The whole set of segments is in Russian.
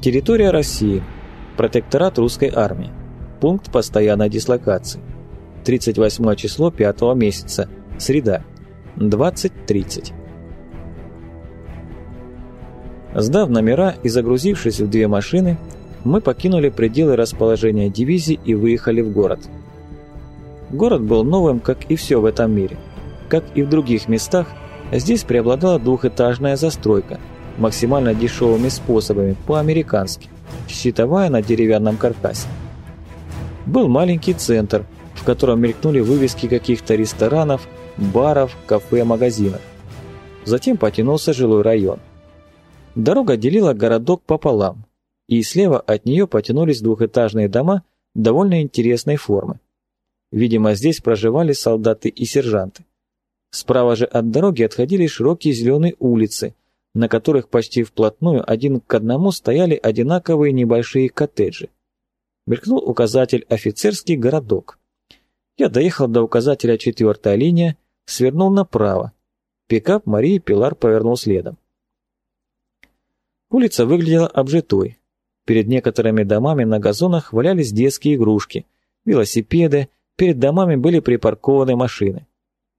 Территория России. Протекторат русской армии. Пункт постоянной дислокации. 38 число 5 месяца. Среда. 20.30. Сдав номера и загрузившись в две машины, мы покинули пределы расположения дивизии и выехали в город. Город был новым, как и все в этом мире. Как и в других местах, здесь преобладала двухэтажная застройка, максимально дешевыми способами, по-американски, щитовая на деревянном каркасе. Был маленький центр, в котором мелькнули вывески каких-то ресторанов, баров, кафе, магазинов. Затем потянулся жилой район. Дорога делила городок пополам, и слева от нее потянулись двухэтажные дома довольно интересной формы. Видимо, здесь проживали солдаты и сержанты. Справа же от дороги отходили широкие зеленые улицы, на которых почти вплотную один к одному стояли одинаковые небольшие коттеджи. Мелькнул указатель «Офицерский городок». Я доехал до указателя «Четвертая линия», свернул направо. Пикап Марии Пилар повернул следом. Улица выглядела обжитой. Перед некоторыми домами на газонах валялись детские игрушки, велосипеды, перед домами были припаркованы машины.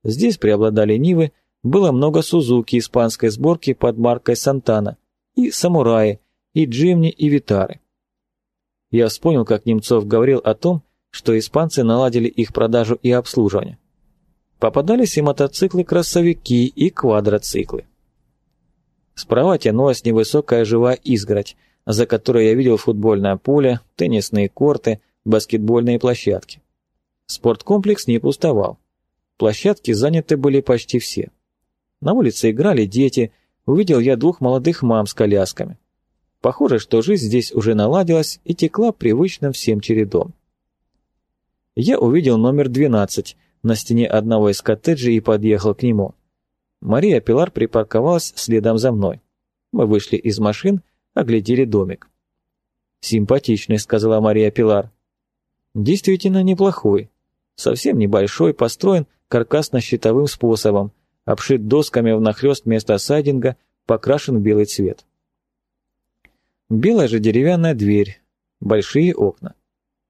Здесь преобладали Нивы, было много Сузуки испанской сборки под маркой Сантана, и Самураи, и Джимни, и Витары. Я вспомнил, как Немцов говорил о том, что испанцы наладили их продажу и обслуживание. Попадались и мотоциклы-кроссовики, и квадроциклы. Справа тянулась невысокая живая изгородь, за которой я видел футбольное поле, теннисные корты, баскетбольные площадки. Спорткомплекс не пустовал. Площадки заняты были почти все. На улице играли дети, увидел я двух молодых мам с колясками. Похоже, что жизнь здесь уже наладилась и текла привычным всем чередом. Я увидел номер 12 на стене одного из коттеджей и подъехал к нему. Мария Пилар припарковалась следом за мной. Мы вышли из машин, оглядели домик. «Симпатичный», — сказала Мария Пилар. «Действительно неплохой. Совсем небольшой, построен каркасно-щитовым способом, обшит досками внахлёст вместо сайдинга, покрашен в белый цвет. Белая же деревянная дверь, большие окна.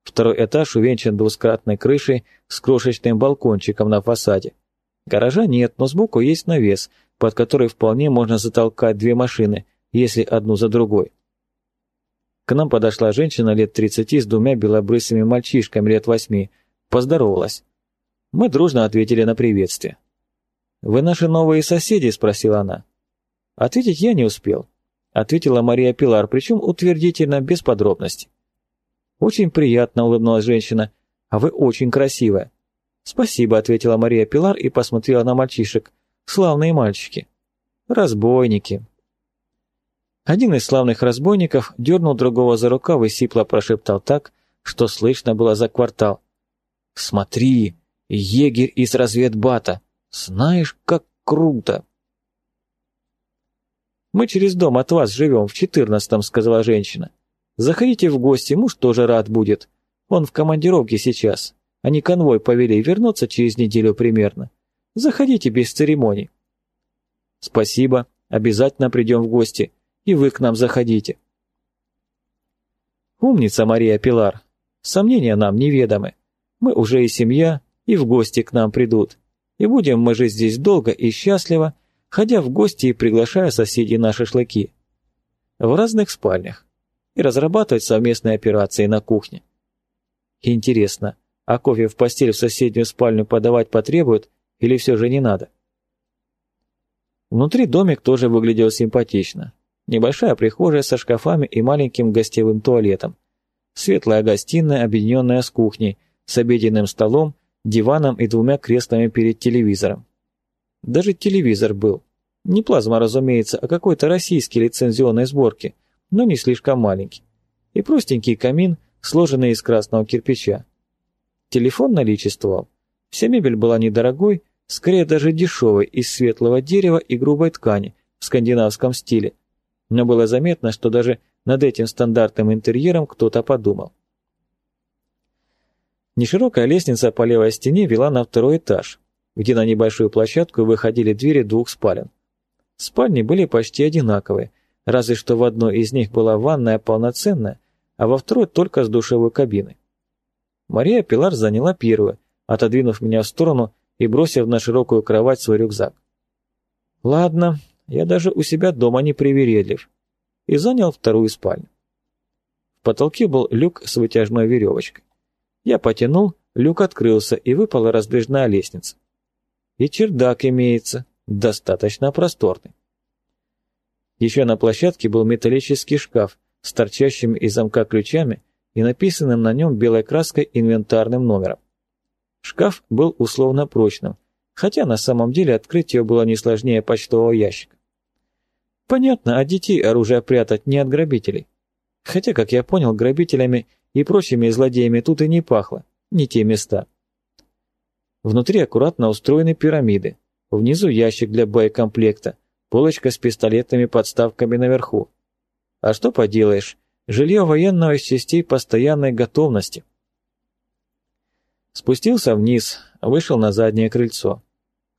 Второй этаж увенчан двускратной крышей с крошечным балкончиком на фасаде. Гаража нет, но сбоку есть навес, под который вполне можно затолкать две машины, если одну за другой. К нам подошла женщина лет 30 с двумя белобрысыми мальчишками лет восьми, поздоровалась. Мы дружно ответили на приветствие. «Вы наши новые соседи?» – спросила она. Ответить я не успел. Ответила Мария Пилар, причем утвердительно, без подробностей. «Очень приятно», – улыбнулась женщина. «А вы очень красивая. «Спасибо», — ответила Мария Пилар и посмотрела на мальчишек. «Славные мальчики». «Разбойники». Один из славных разбойников дернул другого за рукав и сипло прошептал так, что слышно было за квартал. «Смотри, егерь из разведбата! Знаешь, как круто!» «Мы через дом от вас живем, в четырнадцатом», — сказала женщина. «Заходите в гости, муж тоже рад будет. Он в командировке сейчас. Они конвой повели вернуться через неделю примерно. Заходите без церемоний. Спасибо, обязательно придем в гости. И вы к нам заходите. Умница Мария Пилар. Сомнения нам неведомы. Мы уже и семья, и в гости к нам придут. И будем мы жить здесь долго и счастливо, ходя в гости и приглашая соседей на шашлыки. В разных спальнях. И разрабатывать совместные операции на кухне. Интересно, а кофе в постель в соседнюю спальню подавать потребуют или все же не надо? Внутри домик тоже выглядел симпатично. Небольшая прихожая со шкафами и маленьким гостевым туалетом. Светлая гостиная, объединенная с кухней, с обеденным столом, диваном и двумя креслами перед телевизором. Даже телевизор был. Не плазма, разумеется, а какой-то российский лицензионной сборки, но не слишком маленький. И простенький камин, сложенный из красного кирпича. Телефон наличествовал. Вся мебель была недорогой, скорее даже дешевой, из светлого дерева и грубой ткани, в скандинавском стиле. Но было заметно, что даже над этим стандартным интерьером кто-то подумал. Неширокая лестница по левой стене вела на второй этаж, где на небольшую площадку выходили двери двух спален. Спальни были почти одинаковые, разве что в одной из них была ванная полноценная, а во второй только с душевой кабиной. Мария Пилар заняла первую, отодвинув меня в сторону и бросив на широкую кровать свой рюкзак. Ладно, я даже у себя дома не привередлив. И занял вторую спальню. В потолке был люк с вытяжной веревочкой. Я потянул, люк открылся и выпала раздвижная лестница. И чердак имеется, достаточно просторный. Еще на площадке был металлический шкаф с торчащими из замка ключами и написанным на нем белой краской инвентарным номером. Шкаф был условно прочным, хотя на самом деле открыть его было не сложнее почтового ящика. Понятно, от детей оружие прятать не от грабителей. Хотя, как я понял, грабителями и прочими злодеями тут и не пахло, не те места. Внутри аккуратно устроены пирамиды, внизу ящик для боекомплекта, полочка с пистолетными подставками наверху. А что поделаешь, жилье военного из частей постоянной готовности. Спустился вниз, вышел на заднее крыльцо.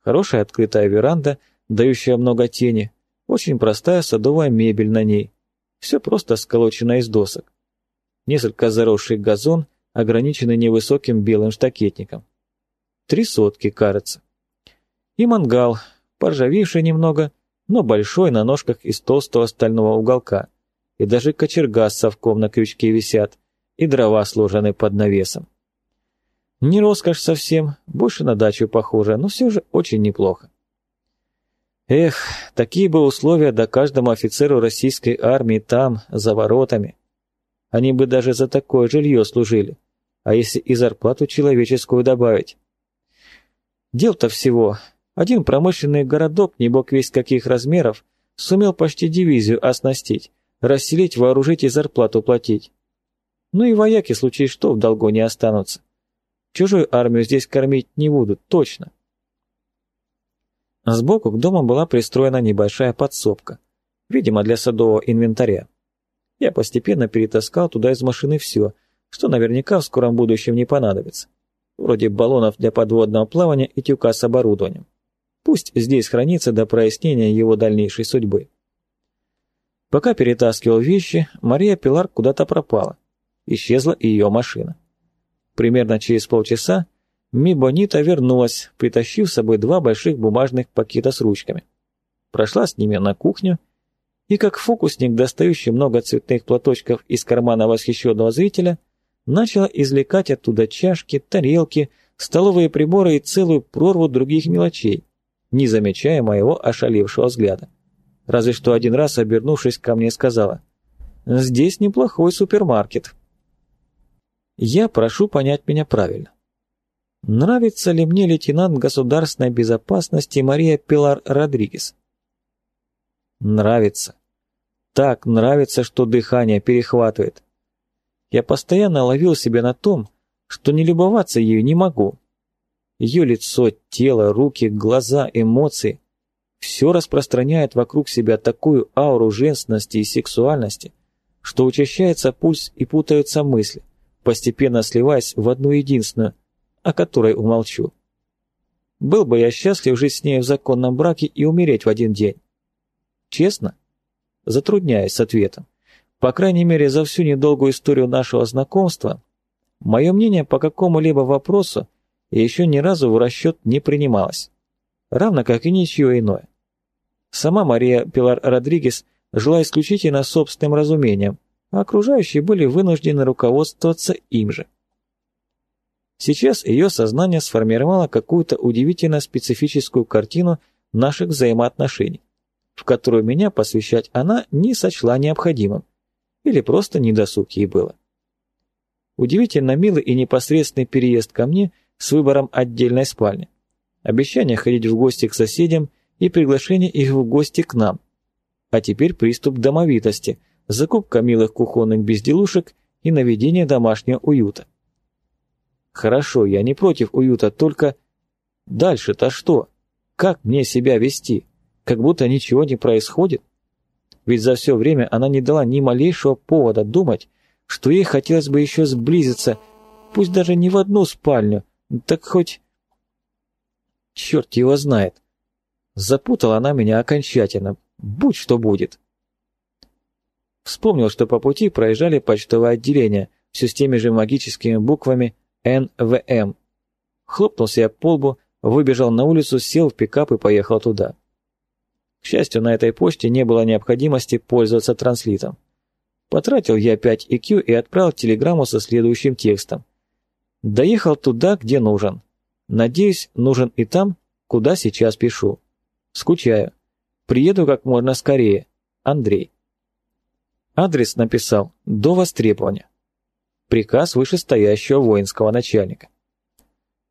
Хорошая открытая веранда, дающая много тени, очень простая садовая мебель на ней. Все просто сколочено из досок. Несколько заросший газон, ограниченный невысоким белым штакетником. Три сотки, кажется. И мангал, поржавевший немного, но большой на ножках из толстого стального уголка. И даже кочерга с совком на крючке висят, и дрова сложены под навесом. Не роскошь совсем, больше на дачу похоже, но все же очень неплохо. Эх, такие бы условия да каждому офицеру российской армии там, за воротами. Они бы даже за такое жилье служили, а если и зарплату человеческую добавить. Дел-то всего. Один промышленный городок, не бог весь каких размеров, сумел почти дивизию оснастить, расселить, вооружить и зарплату платить. Ну и вояки, случай что, в долгу не останутся. Чужую армию здесь кормить не будут, точно. Сбоку к дому была пристроена небольшая подсобка, видимо, для садового инвентаря. Я постепенно перетаскал туда из машины все, что наверняка в скором будущем не понадобится. Вроде баллонов для подводного плавания и тюка с оборудованием. Пусть здесь хранится до прояснения его дальнейшей судьбы. Пока перетаскивал вещи, Мария Пилар куда-то пропала. Исчезла и ее машина. Примерно через полчаса Ми Бонита вернулась, притащив с собой два больших бумажных пакета с ручками. Прошла с ними на кухню и, как фокусник, достающий много цветных платочков из кармана восхищенного зрителя, начала извлекать оттуда чашки, тарелки, столовые приборы и целую прорву других мелочей, не замечая моего ошалевшего взгляда. Разве что один раз, обернувшись ко мне, сказала «Здесь неплохой супермаркет». Я прошу понять меня правильно. Нравится ли мне лейтенант государственной безопасности Мария Пилар Родригес? Нравится. Так нравится, что дыхание перехватывает. Я постоянно ловил себя на том, что не любоваться ею не могу. Ее лицо, тело, руки, глаза, эмоции – все распространяет вокруг себя такую ауру женственности и сексуальности, что учащается пульс и путаются мысли постепенно сливаясь в одну единственную, о которой умолчу. Был бы я счастлив жить с ней в законном браке и умереть в один день. Честно? Затрудняюсь с ответом. По крайней мере, за всю недолгую историю нашего знакомства, мое мнение по какому-либо вопросу еще ни разу в расчет не принималось. Равно как и ничего иное. Сама Мария Пилар Родригес жила исключительно собственным разумением – а окружающие были вынуждены руководствоваться им же. Сейчас ее сознание сформировало какую-то удивительно специфическую картину наших взаимоотношений, в которую меня посвящать она не сочла необходимым, или просто недосуг ей было. Удивительно милый и непосредственный переезд ко мне с выбором отдельной спальни, обещание ходить в гости к соседям и приглашение их в гости к нам, а теперь приступ домовитости – закупка милых кухонных безделушек и наведение домашнего уюта. Хорошо, я не против уюта, только... Дальше-то что? Как мне себя вести? Как будто ничего не происходит? Ведь за все время она не дала ни малейшего повода думать, что ей хотелось бы еще сблизиться, пусть даже не в одну спальню, так хоть... Черт его знает. Запутала она меня окончательно, будь что будет. Вспомнил, что по пути проезжали почтовое отделение, все с теми же магическими буквами НВМ. Хлопнул себя по лбу, выбежал на улицу, сел в пикап и поехал туда. К счастью, на этой почте не было необходимости пользоваться транслитом. Потратил я 5 IQ и отправил телеграмму со следующим текстом. Доехал туда, где нужен. Надеюсь, нужен и там, куда сейчас пишу. Скучаю. Приеду как можно скорее. Андрей. Адрес написал до востребования. Приказ вышестоящего воинского начальника.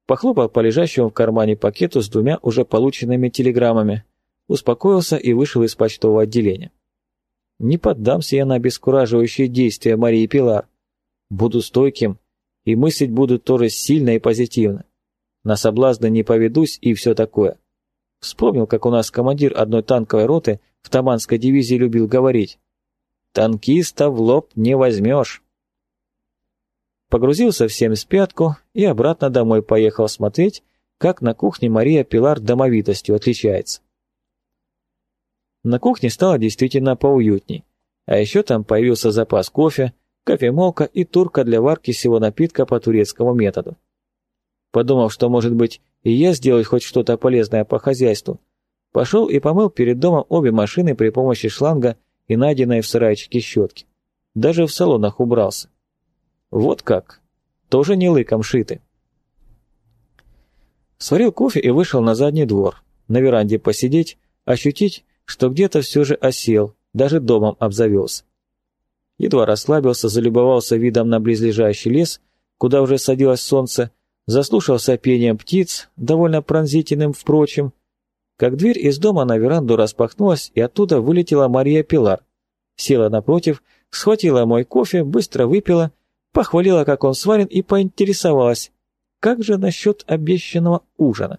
Похлопал по лежащему в кармане пакету с двумя уже полученными телеграммами, успокоился и вышел из почтового отделения. Не поддамся я на обескураживающие действия Марии Пилар. Буду стойким, и мыслить буду тоже сильно и позитивно. На соблазны не поведусь и все такое. Вспомнил, как у нас командир одной танковой роты в Таманской дивизии любил говорить. «Танкиста в лоб не возьмешь». Погрузился в семь спятку и обратно домой поехал смотреть, как на кухне Мария Пилар домовитостью отличается. На кухне стало действительно поуютней. А еще там появился запас кофе, кофемолка и турка для варки всего напитка по турецкому методу. Подумав, что, может быть, и я сделать хоть что-то полезное по хозяйству, пошел и помыл перед домом обе машины при помощи шланга и найденной в сарайчике щетки. Даже в салонах убрался. Вот как. Тоже не лыком шиты. Сварил кофе и вышел на задний двор. На веранде посидеть, ощутить, что где-то все же осел, даже домом обзавелся. Едва расслабился, залюбовался видом на близлежащий лес, куда уже садилось солнце, заслушался пением птиц, довольно пронзительным, впрочем, как дверь из дома на веранду распахнулась, и оттуда вылетела Мария Пилар. Села напротив, схватила мой кофе, быстро выпила, похвалила, как он сварен, и поинтересовалась, как же насчет обещанного ужина.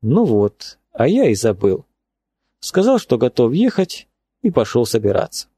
Ну вот, а я и забыл сказал, что готов ехать, и пошел собираться.